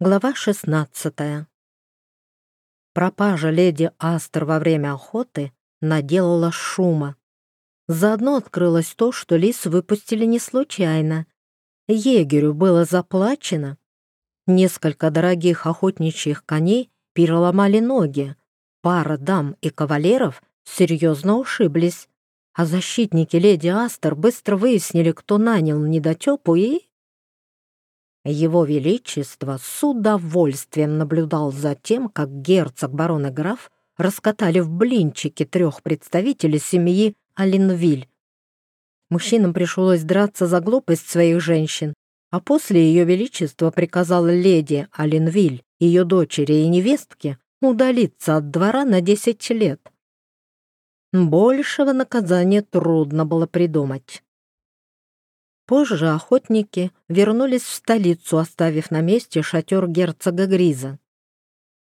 Глава 16 Пропажа леди Астер во время охоты наделала шума. Заодно открылось то, что лис выпустили не случайно. Егерю было заплачено. Несколько дорогих охотничьих коней переломали ноги. Пара дам и кавалеров серьезно ушиблись. А защитники леди Астер быстро выяснили, кто нанял недотепу и его Величество с удовольствием наблюдал за тем, как герцог, барон и граф раскатали в блинчики трех представителей семьи Алинвиль. Мужчинам пришлось драться за глупость своих женщин, а после Ее Величество приказало леди Алинвиль, ее дочери и невестке удалиться от двора на десять лет. Большего наказания трудно было придумать. Позже охотники вернулись в столицу, оставив на месте шатер герцога Гриза.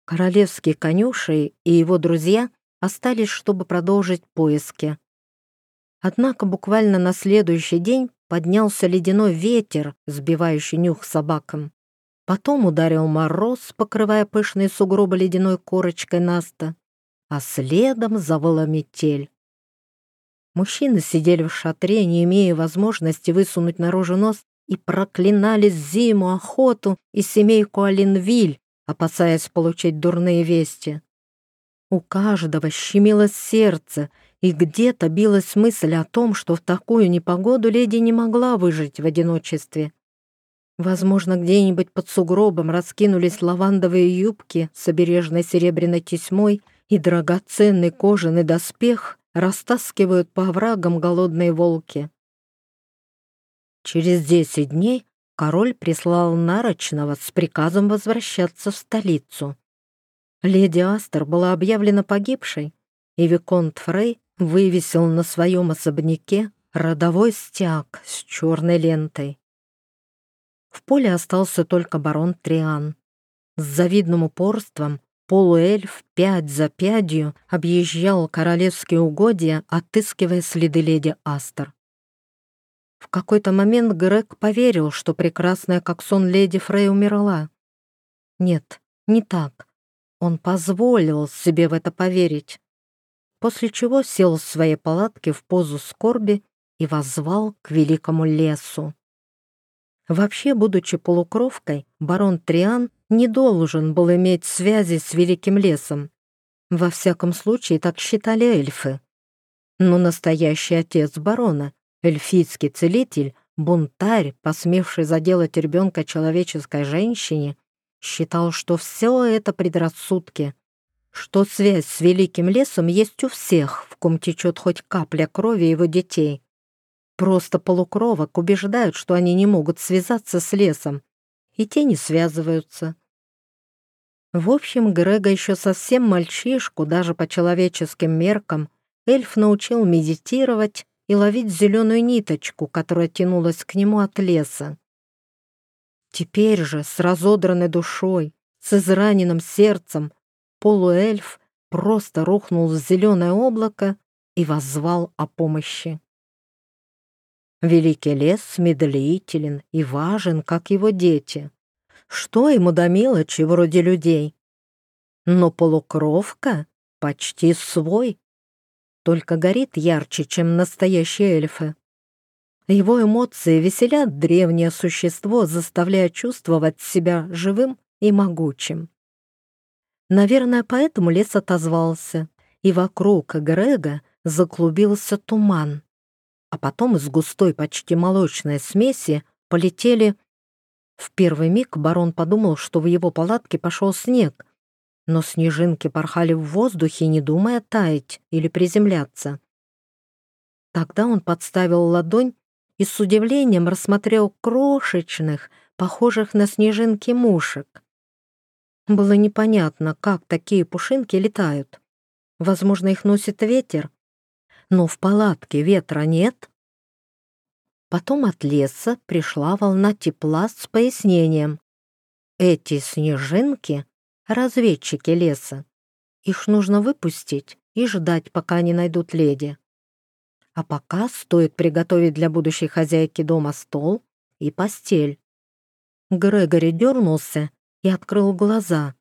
Королевский конюшей и его друзья остались, чтобы продолжить поиски. Однако буквально на следующий день поднялся ледяной ветер, сбивающий нюх собакам. Потом ударил мороз, покрывая пышные сугробы ледяной корочкой Наста, а следом завыла метель. Мужчины сидели в шатре, не имея возможности высунуть наружу нос, и проклинали зиму, охоту и семейку Оленвиль, опасаясь получить дурные вести. У каждого щемило сердце, и где-то билась мысль о том, что в такую непогоду леди не могла выжить в одиночестве. Возможно, где-нибудь под сугробом раскинулись лавандовые юбки с обережной серебряной тесьмой и драгоценный кожаный доспех, растаскивают по оврагам голодные волки. Через десять дней король прислал Нарочного с приказом возвращаться в столицу. Леди Астер была объявлена погибшей, и Виконт Фрей вывесил на своем особняке родовой стяг с черной лентой. В поле остался только барон Триан. С завидным упорством Полуэльф пять за пятью объезжал королевские угодья, отыскивая следы леди Астер. В какой-то момент Грег поверил, что прекрасная как сон леди Фрей умерла. Нет, не так. Он позволил себе в это поверить. После чего сел в своей палатке в позу скорби и воззвал к великому лесу. Вообще, будучи полукровкой, барон Триан не должен был иметь связи с Великим лесом. Во всяком случае, так считали эльфы. Но настоящий отец барона, эльфийский целитель, бунтарь, посмевший заделать ребенка человеческой женщине, считал, что все это предрассудки, что связь с Великим лесом есть у всех, в ком течет хоть капля крови его детей. Просто полукровок убеждают, что они не могут связаться с лесом, и те не связываются. В общем, Грега еще совсем мальчишку, даже по человеческим меркам, эльф научил медитировать и ловить зеленую ниточку, которая тянулась к нему от леса. Теперь же, с разодранной душой, с израненным сердцем, полуэльф просто рухнул в зеленое облако и воззвал о помощи. Великий лес медлителен и важен, как его дети. Что ему до мелочи вроде людей? Но полукровка почти свой, только горит ярче, чем настоящие эльфы. Его эмоции веселят древнее существо, заставляя чувствовать себя живым и могучим. Наверное, поэтому лес отозвался, и вокруг Грега заклубился туман а потом из густой, почти молочной смеси полетели... В первый миг барон подумал, что в его палатке пошел снег, но снежинки порхали в воздухе, не думая таять или приземляться. Тогда он подставил ладонь и с удивлением рассмотрел крошечных, похожих на снежинки мушек. Было непонятно, как такие пушинки летают. Возможно, их носит ветер, но в палатке ветра нет. Потом от леса пришла волна тепла с пояснением. Эти снежинки — разведчики леса. Их нужно выпустить и ждать, пока они найдут леди. А пока стоит приготовить для будущей хозяйки дома стол и постель. Грегори дернулся и открыл глаза.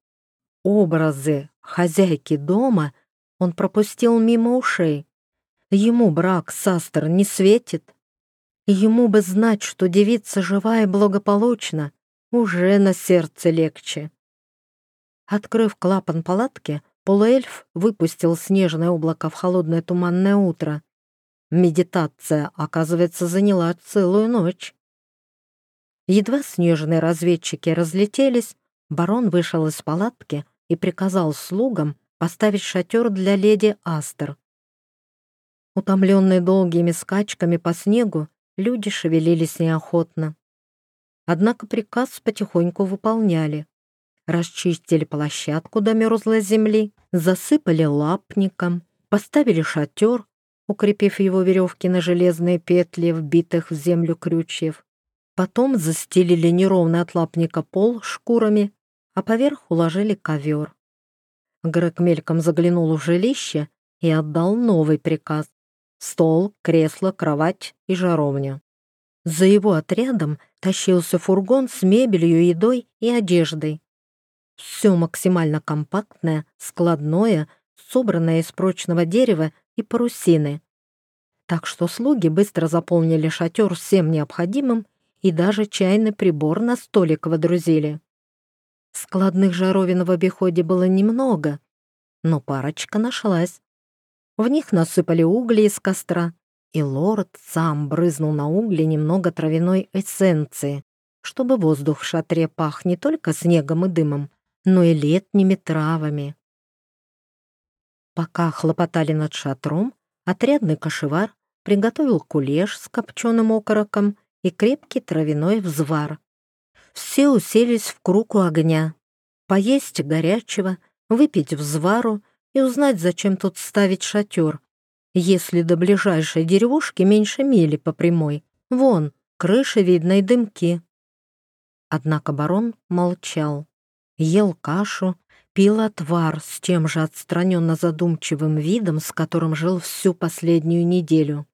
Образы хозяйки дома он пропустил мимо ушей. Ему брак с Астер не светит. Ему бы знать, что девица жива и благополучна, уже на сердце легче. Открыв клапан палатки, полуэльф выпустил снежное облако в холодное туманное утро. Медитация, оказывается, заняла целую ночь. Едва снежные разведчики разлетелись, барон вышел из палатки и приказал слугам поставить шатер для леди Астер. Утомленные долгими скачками по снегу, люди шевелились неохотно. Однако приказ потихоньку выполняли. Расчистили площадку до мерзлой земли, засыпали лапником, поставили шатер, укрепив его веревки на железные петли, вбитых в землю крючьев. Потом застелили неровный от лапника пол шкурами, а поверх уложили ковер. Грег мельком заглянул в жилище и отдал новый приказ — стол, кресло, кровать и жаровня. За его отрядом тащился фургон с мебелью, едой и одеждой. Все максимально компактное, складное, собранное из прочного дерева и парусины. Так что слуги быстро заполнили шатер всем необходимым и даже чайный прибор на столик водрузили. Складных жаровин в обиходе было немного, но парочка нашлась. В них насыпали угли из костра, и лорд сам брызнул на угли немного травяной эссенции, чтобы воздух в шатре пах не только снегом и дымом, но и летними травами. Пока хлопотали над шатром, отрядный кошевар приготовил кулеш с копченым окороком и крепкий травяной взвар. Все уселись в круг у огня. Поесть горячего, выпить взвару и узнать, зачем тут ставить шатер, если до ближайшей деревушки меньше мили по прямой. Вон, крыши видно и дымки. Однако барон молчал, ел кашу, пил отвар с тем же отстраненно задумчивым видом, с которым жил всю последнюю неделю.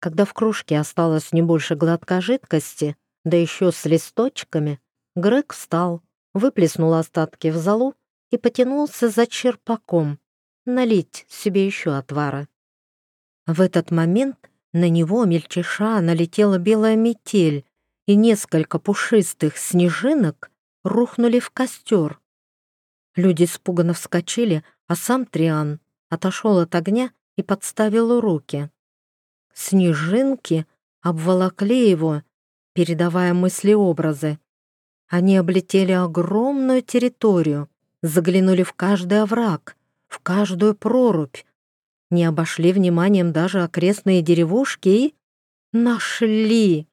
Когда в кружке осталось не больше глотка жидкости, да еще с листочками, Грег встал, выплеснул остатки в залу и потянулся за черпаком, налить себе еще отвара. В этот момент на него мельчиша налетела белая метель, и несколько пушистых снежинок рухнули в костер. Люди испуганно вскочили, а сам Триан отошел от огня и подставил руки. Снежинки обволокли его, передавая мысли-образы. Они облетели огромную территорию, заглянули в каждый овраг, в каждую прорубь, не обошли вниманием даже окрестные деревушки и... Нашли!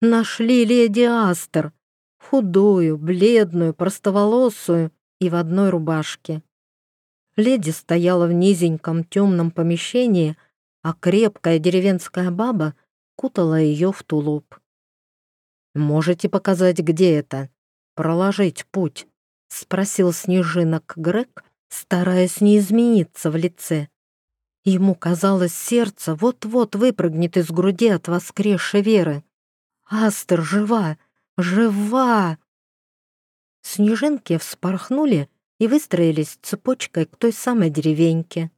Нашли леди Астер, худую, бледную, простоволосую и в одной рубашке. Леди стояла в низеньком темном помещении, а крепкая деревенская баба кутала ее в тулуп. «Можете показать, где это? Проложить путь?» — спросил снежинок Грег, стараясь не измениться в лице. Ему казалось, сердце вот-вот выпрыгнет из груди от воскресшей веры. «Астер жива! Жива!» Снежинки вспорхнули и выстроились цепочкой к той самой деревеньке.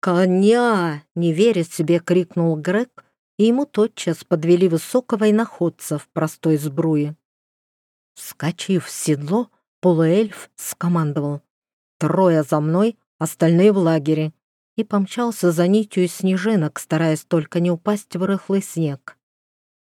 «Коня!» — не веря себе, крикнул Грег, и ему тотчас подвели высокого иноходца в простой сбруе. Вскочив в седло, полуэльф скомандовал «Трое за мной, остальные в лагере» и помчался за нитью снежинок, стараясь только не упасть в рыхлый снег.